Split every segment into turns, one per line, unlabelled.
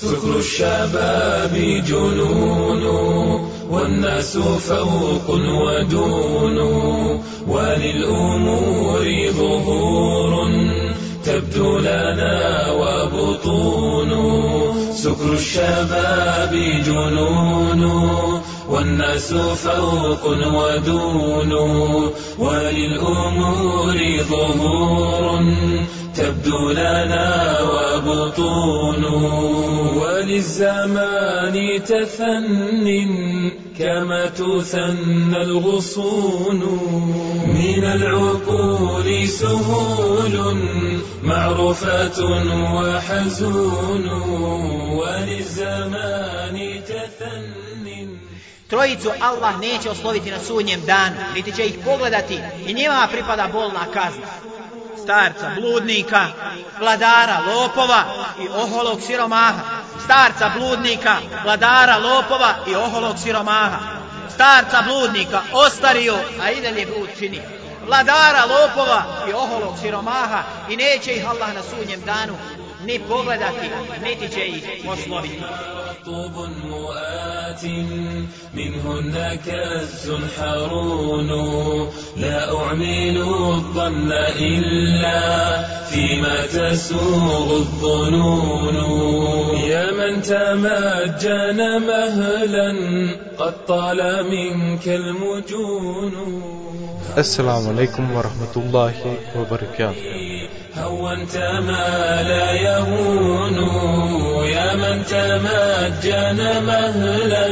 سكر الشباب جنون والناس فوق ودون وللأمور ظهور تبدو لنا وبطون. سكر الشباب جنون والناس فوق ودون وللأمور ظهور تبدو لنا وبطون وللزمان تثن كما تثنى الغصون من العقول سهول معروفة وحزون وللزمان تثن
Trojicu Allah neće osloviti na sudnjem danu, niti će ih pogledati i njima pripada bolna kazna. Starca, bludnika, vladara, lopova i oholog siromaha. Starca, bludnika, vladara, lopova i oholog siromaha. Starca, bludnika, ostario, a i dalje blud čini. Vladara, lopova i oholog siromaha i neće ih Allah na sudnjem danu ni pogledati, niti će ih osloviti.
طوب مؤات منهن كز حرون لا أعمل الظن إلا فيما تسوغ الظنون. يا من تمجن مهلا قد طال منك المجون.
السلام عليكم ورحمة الله وبركاته
هونت ما لا يهون يا من تمجن مهلا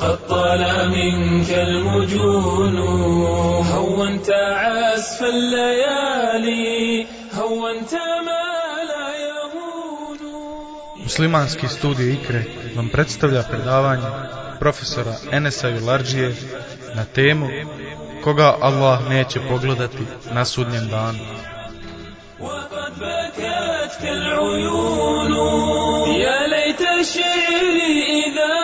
قد طال منك المجون هونت عسف الليالي هونت ما لا يهون
Muslimanski studij Ikre vam predstavlja predavanje profesora Enesa Vilarđije na temu koga Allah neće pogledati na sudnjem danu.
وقد بكت كالعيون يا ليت شعري إذا ما دفنت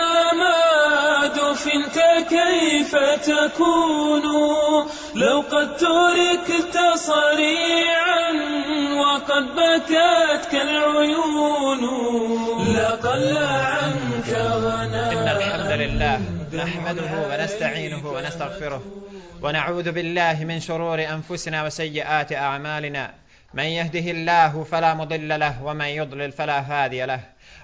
كيف تكون؟ لو قد تركت صريعا وقد بكت كالعيون. لقل عنك غنى
إن الحمد لله نحمده ونستعينه ونستغفره ونعوذ بالله من شرور أنفسنا وسيئات أعمالنا. من يهده الله فلا مضل له ومن يضلل فلا هادي له.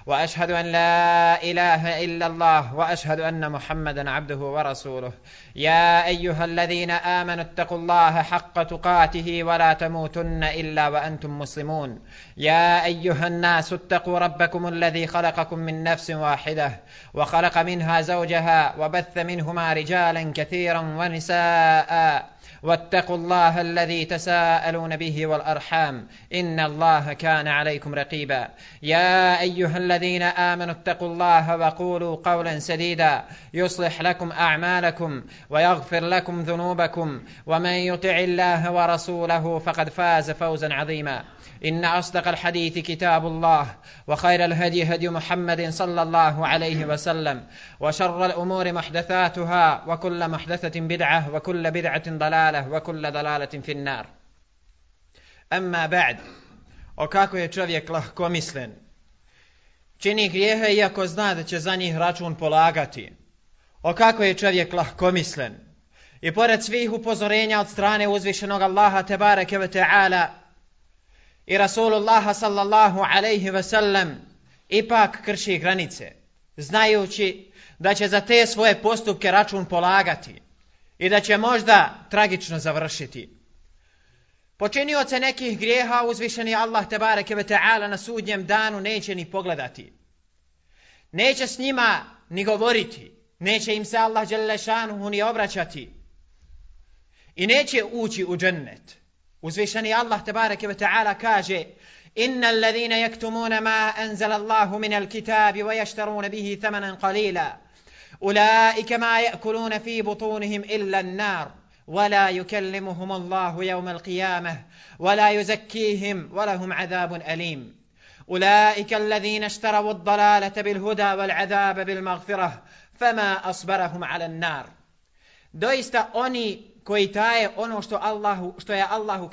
وأشهد أن لا إله إلا الله وأشهد أن محمدا عبده ورسوله. يا أيها الذين آمنوا اتقوا الله حق تقاته ولا تموتن إلا وأنتم مسلمون. يا أيها الناس اتقوا ربكم الذي خلقكم من نفس واحدة وخلق منها زوجها وبث منهما رجالا كثيرا ونساء. واتقوا الله الذي تساءلون به والأرحام. إن الله كان عليكم رقيبا. يا أيها الذين آمنوا اتقوا الله وقولوا قولا سديدا. يصلح لكم أعمالكم ويغفر لكم ذنوبكم. ومن يطع الله ورسوله فقد فاز فوزا عظيما. إن أصدق الحديث كتاب الله وخير الهدي هدي محمد صلى الله عليه وسلم وشر الامور محدثاتها وكل محدثه بدعه وكل بدعه ضلاله وكل ضلاله في النار اما بعد o kako je čovjek lahkomislen. Čini grijehe iako zna da će za njih račun polagati. O kako je čovjek lahkomislen. I pored svih upozorenja od strane uzvišenog Allaha tebareke ve ta'ala i Rasulullah sallallahu alaihi ve sellem ipak krši granice, znajući da će za te svoje postupke račun polagati i da će možda tragično završiti. Počinioce nekih grijeha uzvišeni Allah tebareke ve ta'ala na sudnjem danu neće ni pogledati. Neće s njima ni govoriti. Neće im se Allah dželešanu ni obraćati. I neće ući u džennet. Uzvišeni Allah tebareke ve ta'ala kaže إن الذين يكتمون ما أنزل الله من الكتاب ويشترون به ثمنا قليلا. أولئك ما يأكلون في بطونهم إلا النار ولا يكلمهم الله يوم القيامة ولا يزكيهم ولهم عذاب أليم. أولئك الذين اشتروا الضلالة بالهدى والعذاب بالمغفرة فما أصبرهم على النار. Doista oni koji taje ono što, Allahu, što je Allah u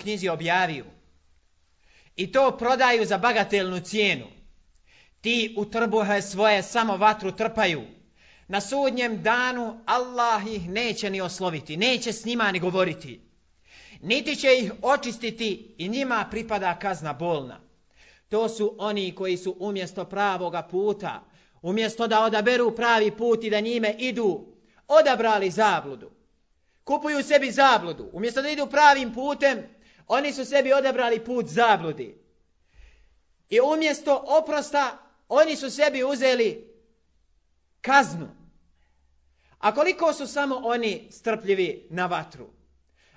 i to prodaju za bagatelnu cijenu. ti u trbuhe svoje samo vatru trpaju. Na sudnjem danu Allah ih neće ni osloviti, neće s njima ni govoriti. Niti će ih očistiti i njima pripada kazna bolna. To su oni koji su umjesto pravoga puta, umjesto da odaberu pravi put i da njime idu, odabrali zabludu. Kupuju sebi zabludu. Umjesto da idu pravim putem, oni su sebi odabrali put zabludi. I umjesto oprosta, oni su sebi uzeli kaznu. A koliko su samo oni strpljivi na vatru?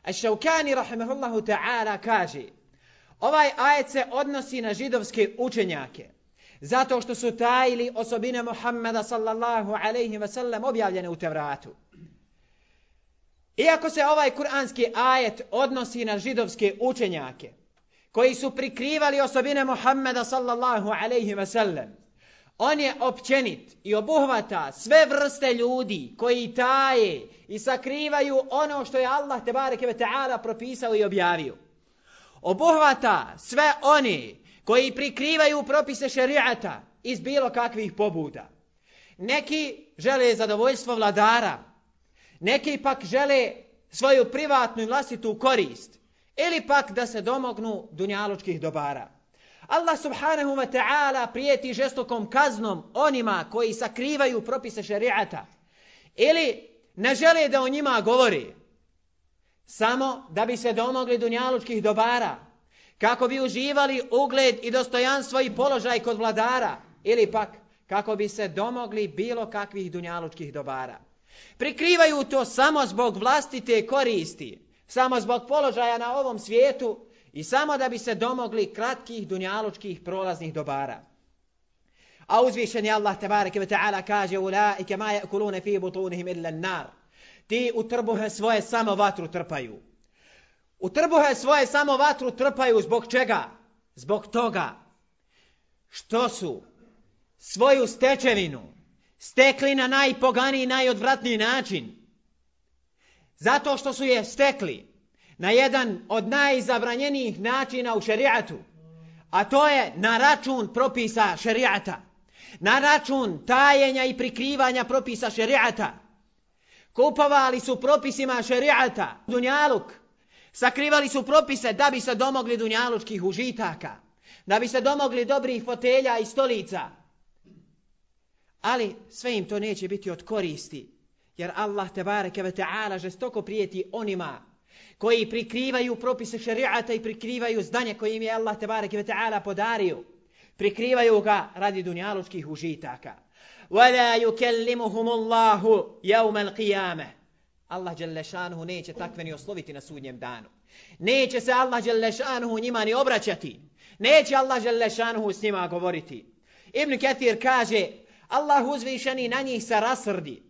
A Šaukani, rahimahullahu ta'ala, kaže Ovaj ajet se odnosi na židovske učenjake. Zato što su tajili osobine Muhammeda sallallahu alaihi ve sellem objavljene u Tevratu. Iako se ovaj kuranski ajet odnosi na židovske učenjake, koji su prikrivali osobine Muhammeda sallallahu alaihi ve sellem, on je općenit i obuhvata sve vrste ljudi koji taje i sakrivaju ono što je Allah te bareke ve taala propisao i objavio. Obuhvata sve oni koji prikrivaju propise šerijata iz bilo kakvih pobuda. Neki žele zadovoljstvo vladara, neki pak žele svoju privatnu i vlastitu korist, ili pak da se domognu dunjalučkih dobara. Allah subhanahu wa ta'ala prijeti žestokom kaznom onima koji sakrivaju propise šerijata, ili ne žele da o njima govori, samo da bi se domogli dunjalučkih dobara, kako bi uživali ugled i dostojanstvo i položaj kod vladara, ili pak kako bi se domogli bilo kakvih dunjalučkih dobara. Prikrivaju to samo zbog vlastite koristi, samo zbog položaja na ovom svijetu i samo da bi se domogli kratkih dunjalučkih prolaznih dobara. A uzvišen je Allah tabareke ve ta'ala kaže ulaike ma yakulune fi butunihim illa an-nar. Ti u trbuhe svoje samo vatru trpaju. U trbuhe svoje samo vatru trpaju zbog čega? Zbog toga što su svoju stečevinu stekli na najpoganiji, najodvratniji način. Zato što su je stekli na jedan od najzabranjenijih načina u šerijatu, a to je na račun propisa šerijata, na račun tajenja i prikrivanja propisa šerijata. Kupovali su propisima šerijata dunjaluk, sakrivali su propise da bi se domogli dunjalučkih užitaka, da bi se domogli dobrih fotelja i stolica, Ali sve im to neće biti od koristi. Jer Allah te bareke ve taala žestoko prijeti onima koji prikrivaju propise šerijata i prikrivaju zdanje koje im je Allah te bareke ve taala podario. Prikrivaju ga radi dunjalučkih užitaka. Wala yukallimuhum Allahu yawm al-qiyamah. Allah dželle šanehu neće takve ni osloviti na sudnjem danu. Neće se Allah dželle šanehu njima ni obraćati. Neće Allah dželle šanehu s njima govoriti. Ibn Kathir kaže Allah uzvišeni na njih se rasrdi.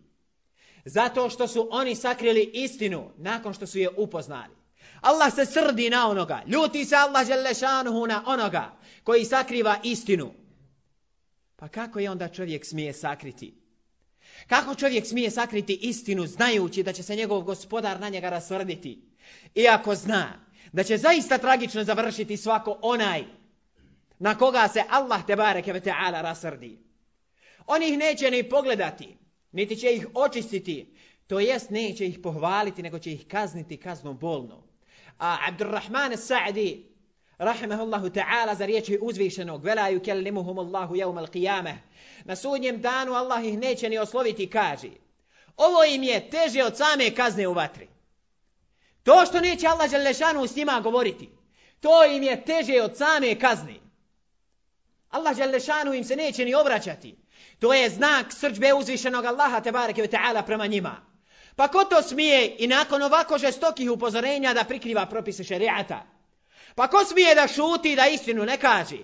Zato što su oni sakrili istinu nakon što su je upoznali. Allah se srdi na onoga. Ljuti se Allah želešanuhu na onoga koji sakriva istinu. Pa kako je onda čovjek smije sakriti? Kako čovjek smije sakriti istinu znajući da će se njegov gospodar na njega rasrditi? Iako zna da će zaista tragično završiti svako onaj na koga se Allah te bareke ve taala rasrdi. On ih neće ni pogledati, niti će ih očistiti, to jest neće ih pohvaliti, nego će ih kazniti kaznom bolno. A Abdurrahman Sa'di, rahimahullahu ta'ala, za riječi uzvišenog, vela yukellimuhum Allahu jevmal qiyameh, na sudnjem danu Allah ih neće ni osloviti, kaže, ovo im je teže od same kazne u vatri. To što neće Allah Đalešanu s njima govoriti, to im je teže od same kazne. Allah Đalešanu im se neće ni obraćati. To je znak srđbe uzvišenog Allaha tebareke ve ta'ala prema njima. Pa ko to smije i nakon ovako žestokih upozorenja da prikriva propise šerijata? Pa ko smije da šuti da istinu ne kaže?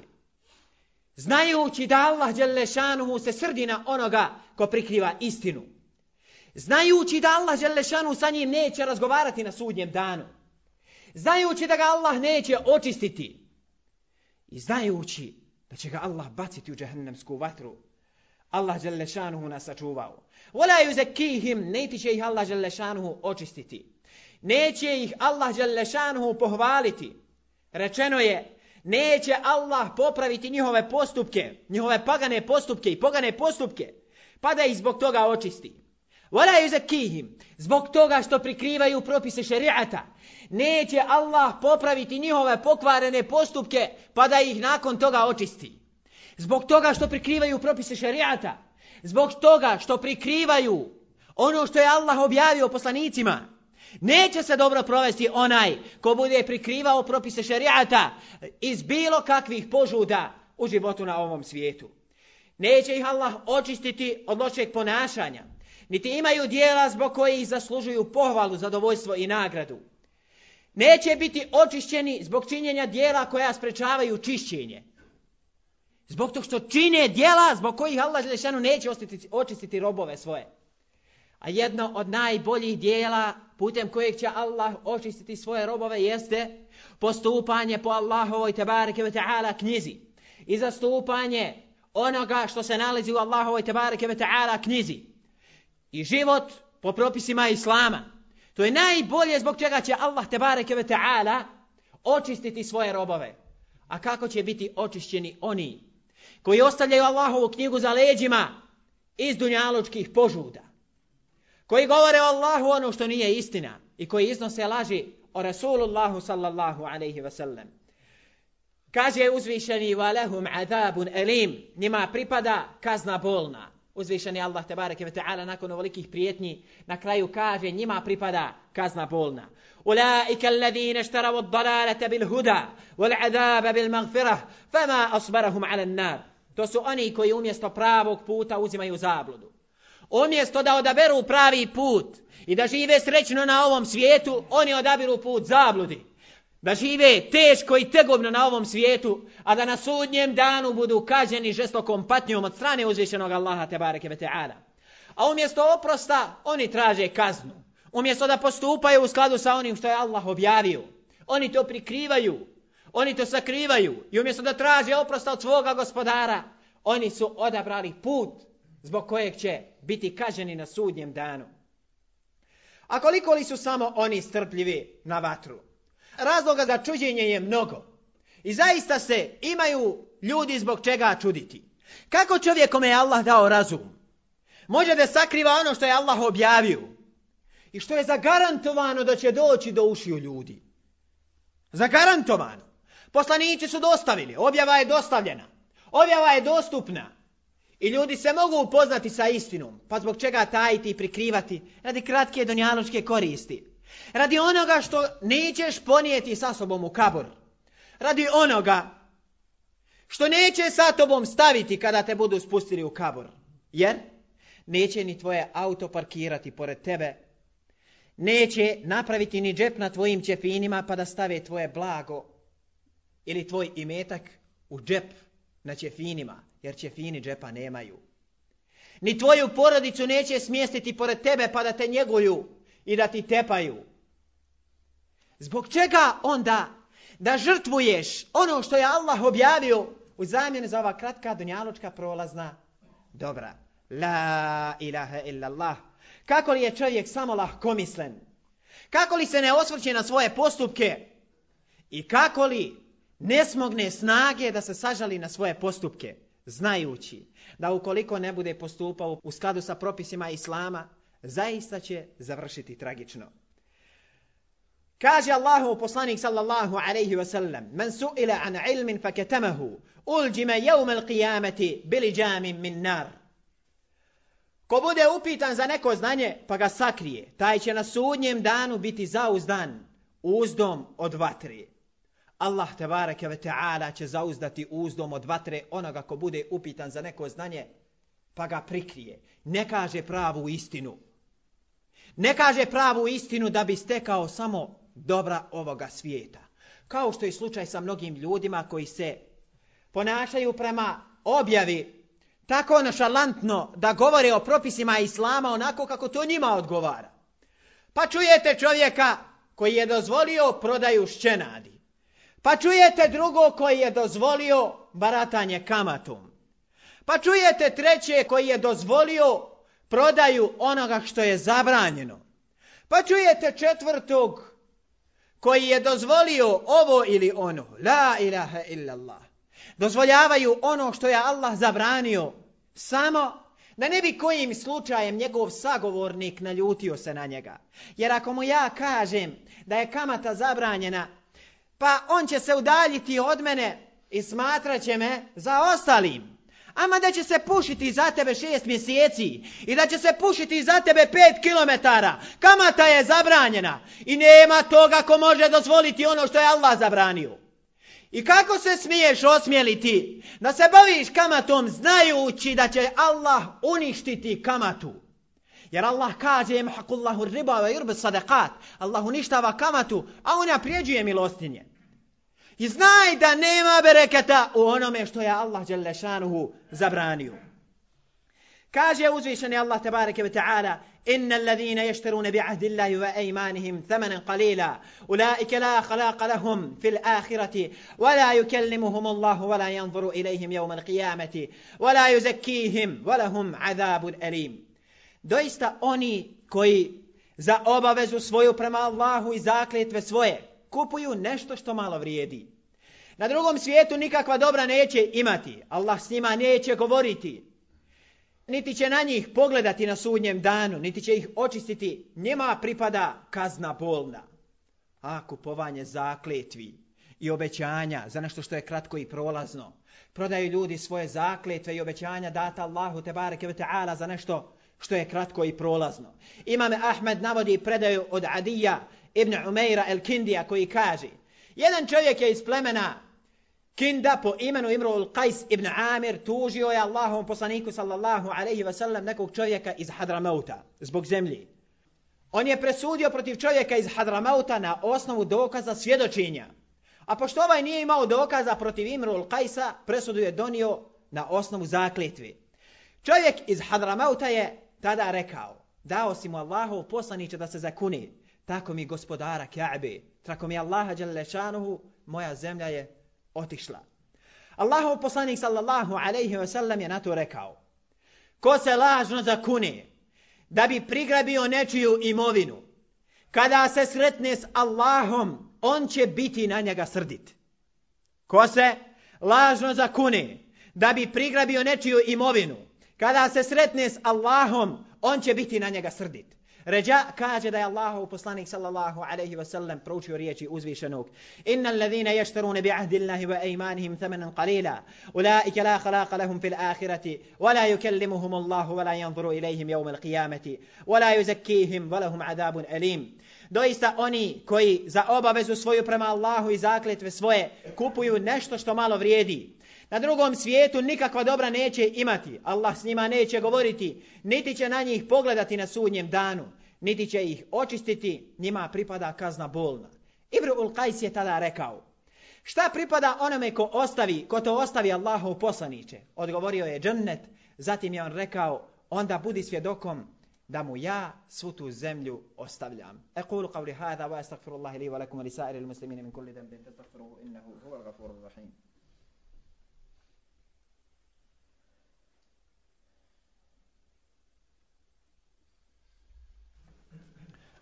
Znajući da Allah Đelešanuhu se srdi na onoga ko prikriva istinu. Znajući da Allah Đelešanuhu sa njim neće razgovarati na sudnjem danu. Znajući da ga Allah neće očistiti. I znajući da će ga Allah baciti u džahnemsku vatru. Allah dželle nas sačuvao. Wala yuzekihim, niti će ih Allah dželle očistiti. Neće ih Allah dželle pohvaliti. Rečeno je Neće Allah popraviti njihove postupke, njihove pagane postupke i pogane postupke, pa da ih zbog toga očisti. Vala yuzekihim, zbog toga što prikrivaju propise šerijata, neće Allah popraviti njihove pokvarene postupke, pa da ih nakon toga očisti. Zbog toga što prikrivaju propise šerijata, zbog toga što prikrivaju ono što je Allah objavio poslanicima, neće se dobro provesti onaj ko bude prikrivao propise šerijata iz bilo kakvih požuda u životu na ovom svijetu. Neće ih Allah očistiti od lošeg ponašanja, niti imaju dijela zbog kojih zaslužuju pohvalu, zadovoljstvo i nagradu. Neće biti očišćeni zbog činjenja dijela koja sprečavaju čišćenje. Zbog tog što čine dijela zbog kojih Allah Želešanu neće očistiti, očistiti robove svoje. A jedno od najboljih dijela putem kojeg će Allah očistiti svoje robove jeste postupanje po Allahovoj tebareke ve ta'ala knjizi i zastupanje onoga što se nalazi u Allahovoj tebareke ve ta'ala knjizi i život po propisima Islama. To je najbolje zbog čega će Allah tebareke ve ta'ala očistiti svoje robove. A kako će biti očišćeni oni koji ostavljaju Allahovu knjigu za leđima iz dunjalučkih požuda? koji govore o Allahu ono što nije istina i koji iznose laži o Rasulullahu sallallahu alaihi ve sellem. Kaže uzvišeni وَلَهُمْ عَذَابٌ azabun elim, njima pripada kazna bolna. Uzvišeni Allah tebareke ve ta'ala nakon ovolikih prijetnji na kraju kaže njima pripada kazna bolna. Ulaika alladhina ishtaraw ad-dalalata bil huda wal azaba bil maghfirah fama asbarahum ala an-nar. To su oni koji umjesto pravog puta uzimaju zabludu. Umjesto da odaberu pravi put i da žive srećno na ovom svijetu, oni odabiru put zabludi. Da žive teško i tegobno na ovom svijetu, a da na sudnjem danu budu kaženi žestokom patnjom od strane uzvišenog Allaha tebareke ve ta'ala. A umjesto oprosta, oni traže kaznu. Umjesto da postupaju u skladu sa onim što je Allah objavio. Oni to prikrivaju. Oni to sakrivaju. I umjesto da traže oprosta od svoga gospodara, oni su odabrali put zbog kojeg će biti kaženi na sudnjem danu. A koliko li su samo oni strpljivi na vatru? Razloga za čuđenje je mnogo. I zaista se imaju ljudi zbog čega čuditi. Kako čovjek kome je Allah dao razum? Može da sakriva ono što je Allah objavio. I što je zagarantovano da će doći do ušiju ljudi. Zagarantovano. Poslanici su dostavili. Objava je dostavljena. Objava je dostupna. I ljudi se mogu upoznati sa istinom, pa zbog čega tajiti i prikrivati, radi kratke donjaločke koristi. Radi onoga što nećeš ponijeti sa sobom u kabor. Radi onoga što neće sa tobom staviti kada te budu spustili u kabor. Jer neće ni tvoje auto parkirati pored tebe. Neće napraviti ni džep na tvojim ćefinima pa da stave tvoje blago ili tvoj imetak u džep na ćefinima jer ćefini džepa nemaju. Ni tvoju porodicu neće smjestiti pored tebe pa da te njeguju i da ti tepaju. Zbog čega onda da žrtvuješ ono što je Allah objavio u zamjene za ova kratka dunjaločka prolazna dobra. La ilaha illallah. Kako li je čovjek samo lahkomislen? Kako li se ne osvrće na svoje postupke? I kako li ne smogne snage da se sažali na svoje postupke? znajući da ukoliko ne bude postupao u skladu sa propisima Islama, zaista će završiti tragično. Kaže Allahu poslanik sallallahu alaihi wa sallam, men su'ila an ilmin fa ketamahu, ulđime jevme l'qiyameti bili džamin min nar. Ko bude upitan za neko znanje, pa ga sakrije, taj će na sudnjem danu biti zauzdan uzdom od vatre. Allah tebareke ve taala će zauzdati uzdom od vatre onoga ko bude upitan za neko znanje pa ga prikrije ne kaže pravu istinu ne kaže pravu istinu da bi stekao samo dobra ovoga svijeta. Kao što je slučaj sa mnogim ljudima koji se ponašaju prema objavi tako našalantno da govore o propisima islama onako kako to njima odgovara. Pa čujete čovjeka koji je dozvolio prodaju šćenadi. Pa čujete drugo koji je dozvolio baratanje kamatom. Pa čujete treće koji je dozvolio prodaju onoga što je zabranjeno. Pa čujete četvrtog koji je dozvolio ovo ili ono. La ilaha illallah. Dozvoljavaju ono što je Allah zabranio. Samo da ne bi kojim slučajem njegov sagovornik naljutio se na njega. Jer ako mu ja kažem da je kamata zabranjena, pa on će se udaljiti od mene i smatraće me za ostalim. Ama da će se pušiti za tebe šest mjeseci i da će se pušiti za tebe pet kilometara. Kamata je zabranjena i nema toga ko može dozvoliti ono što je Allah zabranio. I kako se smiješ osmijeliti da se baviš kamatom znajući da će Allah uništiti kamatu? Jer Allah kaže muhakullahu riba wa yurbi sadaqat. Allah uništava kamatu, a on naprijeđuje milostinje. I znaj da nema bereketa u onome što je Allah Đelešanuhu zabranio. Kaže uzvišeni Allah tabareke ve ta'ala إن الذين يشترون بعهد الله وأيمانهم ثمنا قليلا أولئك لا خلاق لهم في الآخرة ولا يكلمهم الله ولا ينظر إليهم يوم القيامة ولا يزكيهم ولهم عذاب أليم Doista oni koji za obavezu svoju prema Allahu i zakljetve svoje kupuju nešto što malo vrijedi. Na drugom svijetu nikakva dobra neće imati. Allah s njima neće govoriti. Niti će na njih pogledati na sudnjem danu, niti će ih očistiti. Njima pripada kazna bolna. A kupovanje zakletvi i obećanja za nešto što je kratko i prolazno. Prodaju ljudi svoje zakletve i obećanja data Allahu te bareke ve taala za nešto što je kratko i prolazno. Imam Ahmed navodi predaju od Adija ibn Umeira el-Kindija koji kaže Jedan čovjek je iz plemena Kinda po imenu Imrul Qais ibn Amir tužio je Allahom poslaniku sallallahu alaihi ve sellem nekog čovjeka iz Hadramauta zbog zemlji. On je presudio protiv čovjeka iz Hadramauta na osnovu dokaza svjedočenja. A pošto ovaj nije imao dokaza protiv Imrul Qaisa, presudu je donio na osnovu zakljetvi. Čovjek iz Hadramauta je tada rekao, dao si mu Allahov poslaniće da se zakuni, tako mi gospodara Ka'be, tako mi Allaha Đalešanuhu, moja zemlja je otišla. Allahov poslanik sallallahu alaihi ve sellem je na to rekao, ko se lažno zakuni da bi prigrabio nečiju imovinu, kada se sretne s Allahom, on će biti na njega srdit. Ko se lažno zakuni da bi prigrabio nečiju imovinu, kada se sretne s Allahom, on će biti na njega srdit. Ređa kaže da je Allahu poslanik sallallahu alaihi wa sallam proučio riječi uzvišenog. Inna alladhina yashtaruna bi ahdi Allahi wa eimanihim thamanan qalila. Ulaike la khalaqa lahum fil akhirati. Wa la yukallimuhum Allahu wa la yanzuru ilaihim yawm al-qiyamati. Wa la yuzakkihim wa lahum adabun alim. Doista oni koji za obavezu svoju prema Allahu i zakletve svoje kupuju nešto što malo vrijedi. Na drugom svijetu nikakva dobra neće imati. Allah s njima neće govoriti, niti će na njih pogledati na sudnjem danu, niti će ih očistiti, njima pripada kazna bolna. Ibru Ulqajs je tada rekao, šta pripada onome ko ostavi, ko to ostavi Allahu poslaniće? Odgovorio je džennet, zatim je on rekao, onda budi svjedokom da mu ja svu tu zemlju ostavljam. Ekulu qavli hada wa astagfirullahi li wa lakum wa li sairi muslimina min kulli dambin, tastagfiruhu innahu huval gafurur rahim.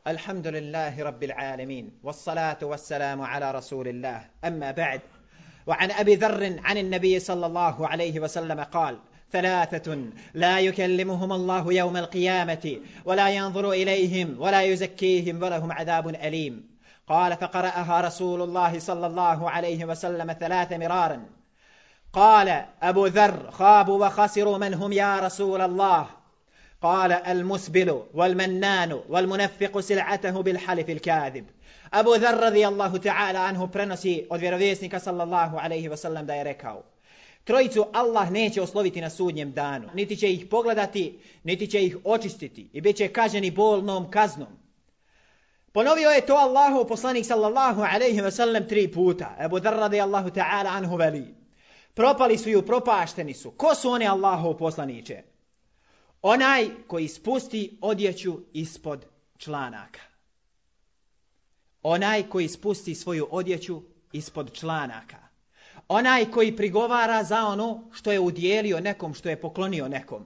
الحمد لله رب العالمين والصلاة والسلام على رسول الله. أما بعد وعن أبي ذر عن النبي صلى الله عليه وسلم قال ثلاثة لا يكلمهم الله يوم القيامة ولا ينظر إليهم ولا يزكيهم ولهم عذاب أليم. قال فقرأها رسول الله صلى الله عليه وسلم ثلاث مرارا. قال أبو ذر خابوا وخسروا من هم يا رسول الله؟ قال المسبل والمنان والمنفق سلعته بالحلف الكاذب Abu Dhar radijallahu ta'ala anhu prenosi od vjerovjesnika sallallahu alaihi wa sallam da je rekao Trojicu Allah neće osloviti na sudnjem danu, niti će ih pogledati, niti će ih očistiti i bit će kaženi bolnom kaznom. Ponovio je to Allahu poslanik sallallahu alaihi wa sallam tri puta. Abu Dhar radijallahu ta'ala anhu veli. Propali su i upropašteni su. Ko su oni Allahu poslaniće? Onaj koji spusti odjeću ispod članaka. Onaj koji spusti svoju odjeću ispod članaka. Onaj koji prigovara za ono što je udjelio nekom, što je poklonio nekom.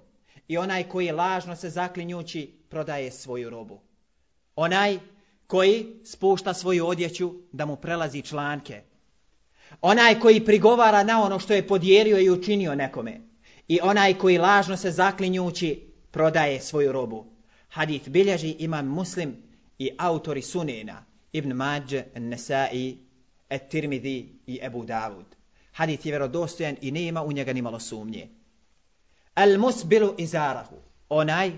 I onaj koji lažno se zaklinjući prodaje svoju robu. Onaj koji spušta svoju odjeću da mu prelazi članke. Onaj koji prigovara na ono što je podijelio i učinio nekome. I onaj koji lažno se zaklinjući prodaje svoju robu. Hadith bilježi imam muslim i autori sunena Ibn Mađe, Nesai, Et Tirmidhi i Ebu Davud. Hadith je vjerodostojan i nema u njega ni malo sumnje. Al musbilu izarahu. Onaj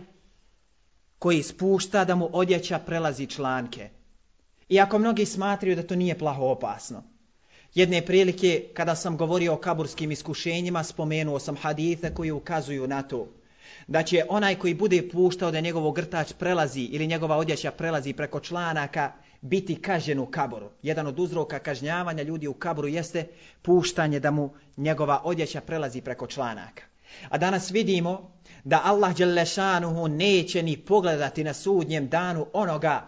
koji spušta da mu odjeća prelazi članke. Iako mnogi smatraju da to nije plaho opasno. Jedne prilike, kada sam govorio o kaburskim iskušenjima, spomenuo sam hadithe koji ukazuju na to da će onaj koji bude puštao da njegov grtač prelazi ili njegova odjeća prelazi preko članaka biti kažen u kaboru. Jedan od uzroka kažnjavanja ljudi u kaboru jeste puštanje da mu njegova odjeća prelazi preko članaka. A danas vidimo da Allah Đelešanuhu neće ni pogledati na sudnjem danu onoga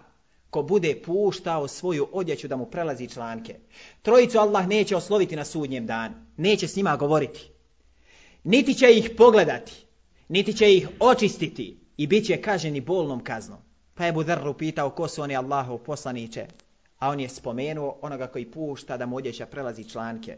ko bude puštao svoju odjeću da mu prelazi članke. Trojicu Allah neće osloviti na sudnjem danu. Neće s njima govoriti. Niti će ih pogledati. Niti će ih očistiti. I bit će kaženi bolnom kaznom. Pa je Budar upitao ko su oni Allahov poslaniće. A on je spomenuo onoga koji pušta da mu odjeća prelazi članke.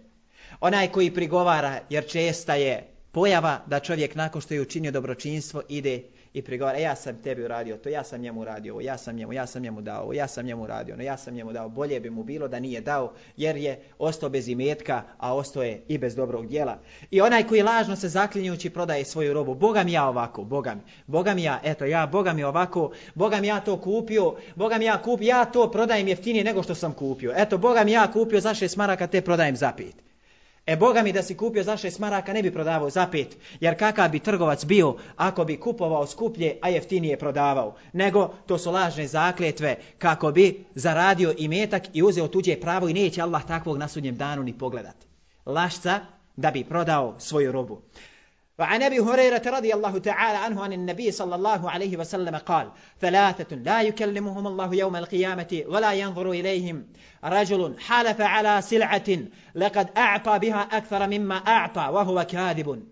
Onaj koji prigovara jer česta je pojava da čovjek nakon što je učinio dobročinstvo ide i prigovara, e, ja sam tebi uradio to, ja sam njemu uradio ja sam njemu, ja sam njemu dao ja sam njemu uradio, no ja sam njemu dao, bolje bi mu bilo da nije dao, jer je ostao bez imetka, a ostao je i bez dobrog dijela. I onaj koji lažno se zaklinjući prodaje svoju robu, Boga mi ja ovako, Boga mi, Boga mi ja, eto ja, Boga mi ovako, Boga mi ja to kupio, Boga mi ja kupio, ja to prodajem jeftinije nego što sam kupio. Eto, Boga mi ja kupio za šest maraka, te prodajem za pet. E Boga mi da si kupio za šest maraka ne bi prodavao za pet, jer kakav bi trgovac bio ako bi kupovao skuplje, a jeftinije prodavao. Nego to su lažne zakljetve kako bi zaradio i metak i uzeo tuđe pravo i neće Allah takvog na sudnjem danu ni pogledati. Lašca da bi prodao svoju robu. وعن أبي هريرة رضي الله تعالى عنه عن النبي صلى الله عليه وسلم قال ثلاثة لا يكلمهم الله يوم القيامة ولا ينظر إليهم. رجل حلف على سلعة لقد أعطى بها أكثر مما أعطى وهو كاذب.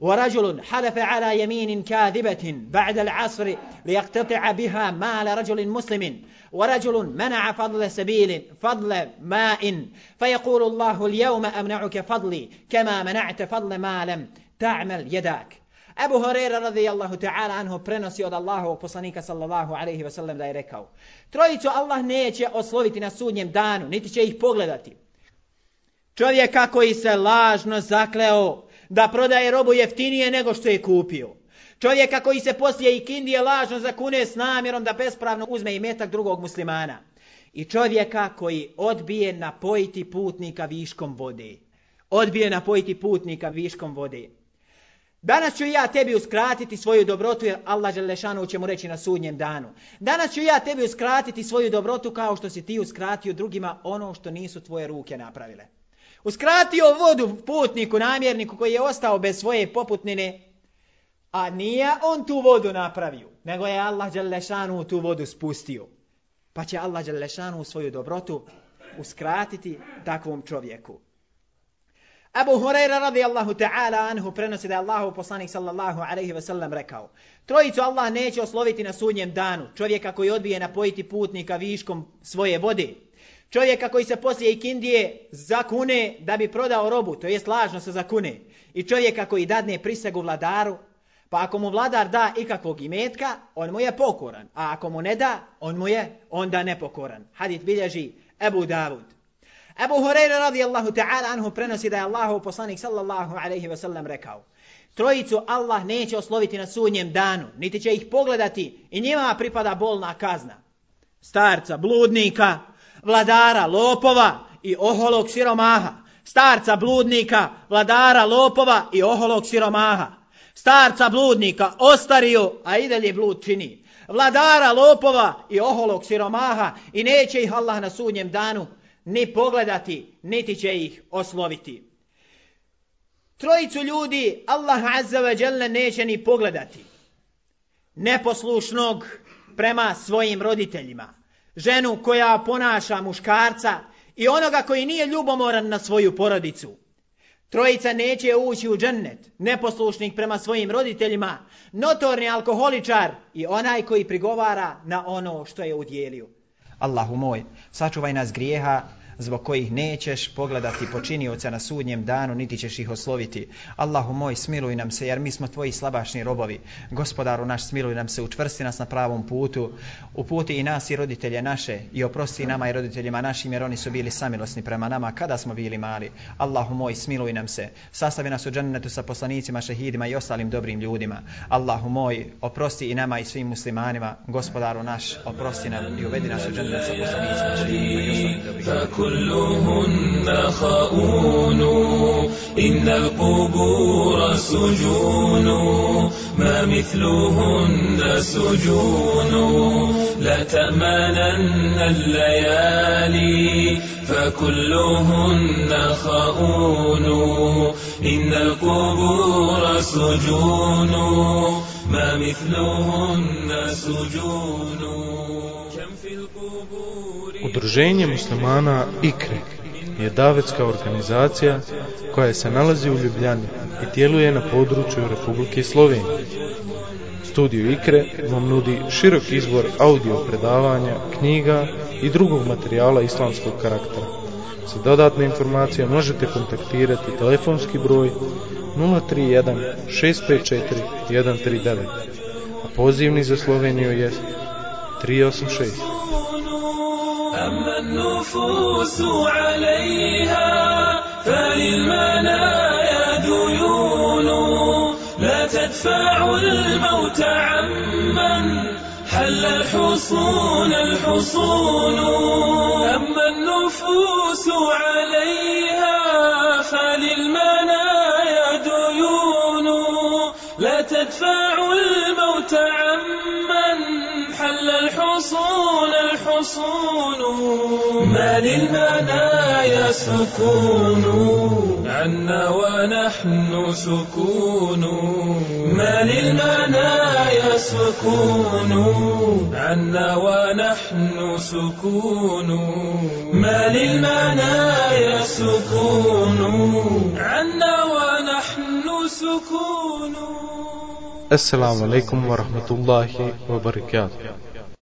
ورجل حلف على يمين كاذبة بعد العصر ليقتطع بها مال رجل مسلم. ورجل منع فضل سبيل فضل ماء. فيقول الله اليوم أمنعك فضلي كما منعت فضل ما لم ta'mal jedak. Abu Horeira radijallahu ta'ala anhu prenosi od Allahovog poslanika sallallahu alaihi wasallam da je rekao Trojicu Allah neće osloviti na sudnjem danu, niti će ih pogledati. Čovjeka koji se lažno zakleo da prodaje robu jeftinije nego što je kupio. Čovjeka koji se poslije i kindije lažno zakune s namjerom da bespravno uzme i metak drugog muslimana. I čovjeka koji odbije napojiti putnika viškom vode. Odbije napojiti putnika viškom vode. Danas ću ja tebi uskratiti svoju dobrotu jer Allah Želešanu će mu reći na sudnjem danu. Danas ću ja tebi uskratiti svoju dobrotu kao što si ti uskratio drugima ono što nisu tvoje ruke napravile. Uskratio vodu putniku, namjerniku koji je ostao bez svoje poputnine, a nije on tu vodu napravio, nego je Allah Želešanu tu vodu spustio. Pa će Allah Želešanu svoju dobrotu uskratiti takvom čovjeku. Abu Huraira radijallahu ta'ala anhu prenosi da je Allahu poslanik sallallahu alaihi wasallam rekao Trojicu Allah neće osloviti na sudnjem danu čovjeka koji odbije napojiti putnika viškom svoje vode. Čovjeka koji se poslije ikindije zakune da bi prodao robu to jest lažno se zakune. I čovjeka koji dadne prisegu vladaru pa ako mu vladar da ikakvog imetka on mu je pokoran a ako mu ne da on mu je onda nepokoran. Hadit bilježi Abu Davud. Abu Hurajra radijallahu ta'ala anhu prenosi da je Allahu poslanik sallallahu alaihi wa sallam rekao Trojicu Allah neće osloviti na sudnjem danu, niti će ih pogledati i njima pripada bolna kazna. Starca, bludnika, vladara, lopova i oholog siromaha. Starca, bludnika, vladara, lopova i oholog siromaha. Starca, bludnika, ostariju, a i dalje blud čini. Vladara, lopova i oholog siromaha i neće ih Allah na sudnjem danu ni pogledati, niti će ih osloviti. Trojicu ljudi Allah Azza wa Jalla neće ni pogledati. Neposlušnog prema svojim roditeljima. Ženu koja ponaša muškarca i onoga koji nije ljubomoran na svoju porodicu. Trojica neće ući u džennet, neposlušnik prema svojim roditeljima, notorni alkoholičar i onaj koji prigovara na ono što je udjelio. Allahu moj, sačuvaj nas grijeha, zbog kojih nećeš pogledati počinioca na sudnjem danu, niti ćeš ih osloviti. Allahu moj, smiluj nam se, jer mi smo tvoji slabašni robovi. Gospodaru naš, smiluj nam se, učvrsti nas na pravom putu, uputi i nas i roditelje naše, i oprosti nama i roditeljima našim, jer oni su bili samilosni prema nama kada smo bili mali. Allahu moj, smiluj nam se, sastavi nas u džennetu sa poslanicima, šehidima i ostalim dobrim ljudima. Allahu moj, oprosti i nama i svim muslimanima, gospodaru naš, oprosti nam i uvedi nas u džennet sa poslanicima, šehidima i ostalim dobrim ljudima.
كلهن خؤون. إن القبور سجون. ما مثلهن سجون. لا تأمنن الليالي فكلهن خؤون. إن القبور سجون. ما مثلهن سجون. كم في القبور
Udruženje muslimana IKRE je davetska organizacija koja se nalazi u Ljubljani i djeluje na području Republike Slovenije. Studio IKRE vam nudi širok izbor audio predavanja, knjiga i drugog materijala islamskog karaktera. Za dodatne informacije možete kontaktirati telefonski broj 031 654 139, a pozivni za Sloveniju je 386.
أما النفوس عليها فللمنايا ديون. لا تدفع الموت عمن حل الحصون الحصون. أما النفوس عليها فللمنايا ديون. لا تدفع حل الحصون الحصون. ما للمنايا سكون. عنا ونحن سكون. ما للمنايا سكون. عنا ونحن سكون. ما للمنايا سكون. عنا ونحن سكون.
alaikum wa rahmatullahi wa barakatuh.